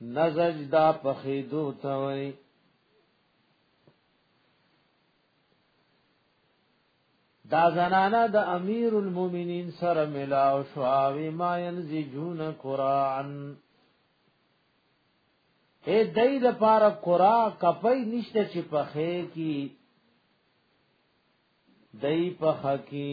نزج دا پخیدو ته وای دا زنانا د امیر المؤمنین سره ملاو شو او ما ينزجون قران اے دای د پار قرا کپی نشته چې پخې کی دای پخ کی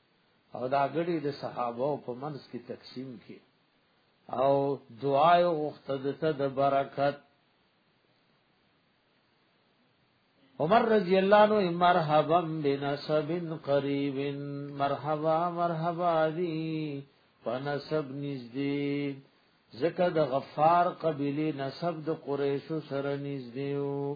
او دا غړي د صحابه په منځ کې تقسیم کړي او دعا او وختدته د برکت عمر رضی اللہ عنہ مرحبا بنسب قریب مرحبا مرحبا دی پنسب نزدی زکه د غفار قبیله نسب د قریشو سره نږدې وو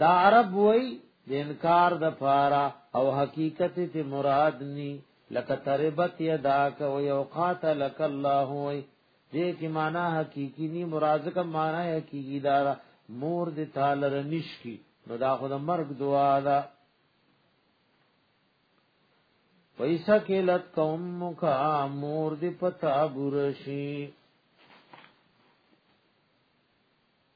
دا عرب وای د انکار د پارا او حقیقت ته مراد ني لک تربت یداک او یو قاتلک الله وای دې کې معنا حقيقي ني مراد کا معنا حقيقي دا مور دې تعالی رنش کی نو دا خو د مرګ دعا ده پیسا کې لت کوم کا مور دې پتا برشي